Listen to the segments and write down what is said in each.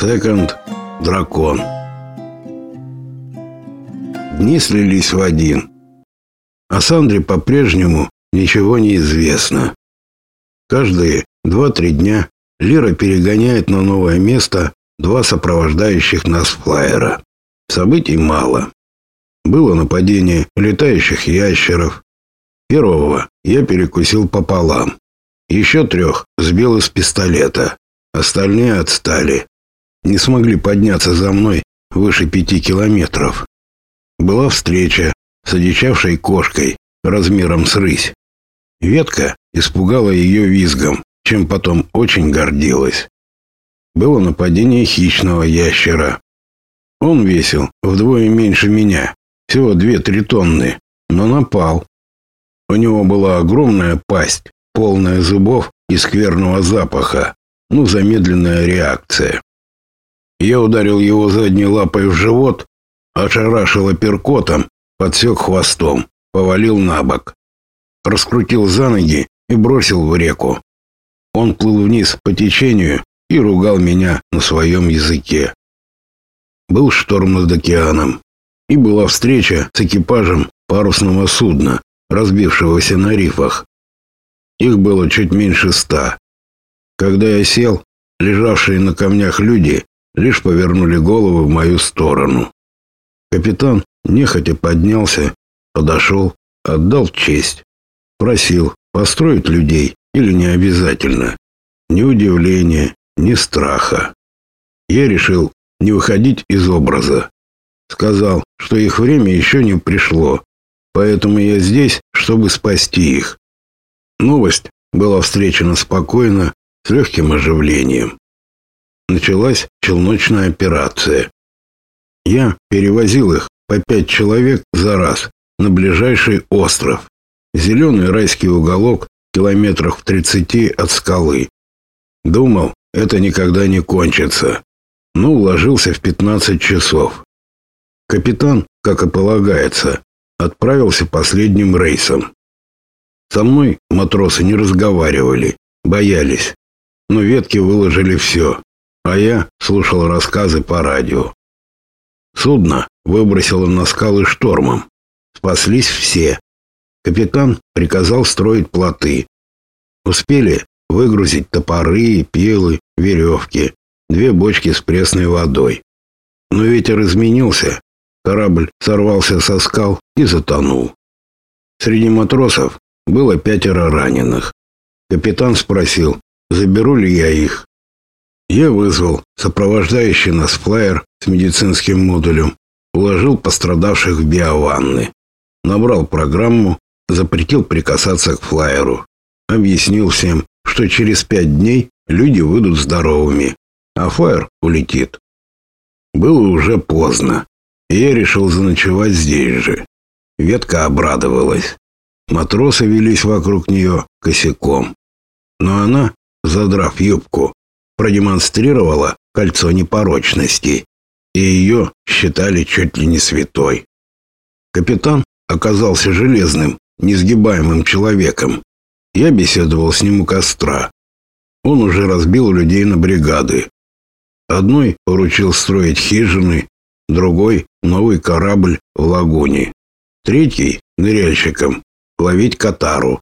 Секонд Дракон. Дни слились в один. О Сандре по-прежнему ничего не известно. Каждые два-три дня Лира перегоняет на новое место два сопровождающих нас флайера. Событий мало. Было нападение летающих ящеров. Первого я перекусил пополам. Еще трех сбил из пистолета. Остальные отстали. Не смогли подняться за мной выше пяти километров. Была встреча с одичавшей кошкой размером с рысь. Ветка испугала ее визгом, чем потом очень гордилась. Было нападение хищного ящера. Он весил вдвое меньше меня, всего две-три тонны, но напал. У него была огромная пасть, полная зубов и скверного запаха, ну, замедленная реакция. Я ударил его задней лапой в живот, ошарашил апперкотом, подсек хвостом, повалил на бок. Раскрутил за ноги и бросил в реку. Он плыл вниз по течению и ругал меня на своем языке. Был шторм над океаном, и была встреча с экипажем парусного судна, разбившегося на рифах. Их было чуть меньше ста. Когда я сел, лежавшие на камнях люди лишь повернули головы в мою сторону. Капитан нехотя поднялся, подошел, отдал честь. Просил построить людей или не обязательно. Ни удивления, ни страха. Я решил не выходить из образа. Сказал, что их время еще не пришло, поэтому я здесь, чтобы спасти их. Новость была встречена спокойно, с легким оживлением. Началась челночная операция. Я перевозил их по пять человек за раз на ближайший остров. Зеленый райский уголок километрах в тридцати от скалы. Думал, это никогда не кончится. Но уложился в пятнадцать часов. Капитан, как и полагается, отправился последним рейсом. Со мной матросы не разговаривали, боялись. Но ветки выложили все, а я слушал рассказы по радио. Судно выбросило на скалы штормом. Спаслись все. Капитан приказал строить плоты. Успели выгрузить топоры, пилы, веревки, две бочки с пресной водой. Но ветер изменился, Корабль сорвался со скал и затонул. Среди матросов было пятеро раненых. Капитан спросил, заберу ли я их. Я вызвал сопровождающий нас флайер с медицинским модулем, уложил пострадавших в биованны, набрал программу, запретил прикасаться к флайеру, объяснил всем, что через пять дней люди выйдут здоровыми, а флайер улетит. Было уже поздно и я решил заночевать здесь же. Ветка обрадовалась. Матросы велись вокруг нее косяком. Но она, задрав юбку, продемонстрировала кольцо непорочности, и ее считали чуть ли не святой. Капитан оказался железным, несгибаемым человеком. Я беседовал с ним у костра. Он уже разбил людей на бригады. Одной поручил строить хижины, другой — новый корабль в лагуне, третий — ныряльщиком ловить катару.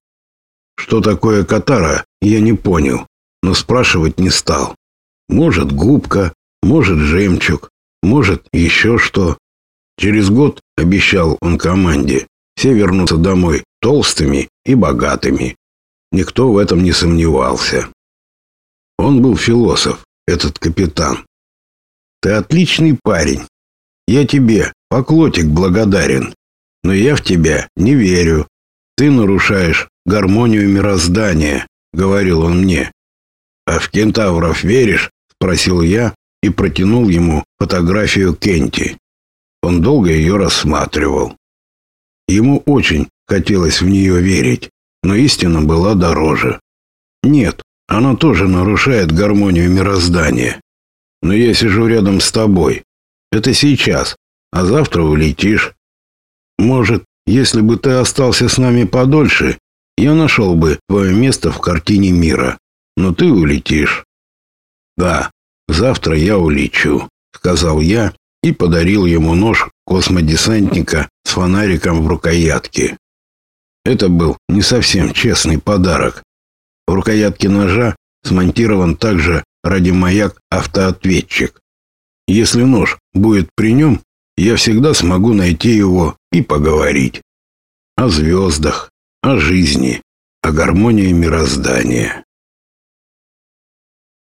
Что такое катара, я не понял, но спрашивать не стал. Может, губка, может, жемчуг, может, еще что. Через год, обещал он команде, все вернутся домой толстыми и богатыми. Никто в этом не сомневался. Он был философ, этот капитан. Ты отличный парень, я тебе, поклотик, благодарен, но я в тебя не верю. Ты нарушаешь гармонию мироздания, говорил он мне. А в кентавров веришь? спросил я и протянул ему фотографию Кенти. Он долго ее рассматривал. Ему очень хотелось в нее верить, но истина была дороже. Нет, она тоже нарушает гармонию мироздания. Но я сижу рядом с тобой, это сейчас, а завтра улетишь. Может, если бы ты остался с нами подольше, я нашел бы твое место в картине мира. Но ты улетишь. Да, завтра я улечу, сказал я и подарил ему нож космодесантника с фонариком в рукоятке. Это был не совсем честный подарок. В рукоятке ножа смонтирован также радиомаяк-автоответчик. Если нож будет при нем, я всегда смогу найти его и поговорить. О звездах, о жизни, о гармонии мироздания.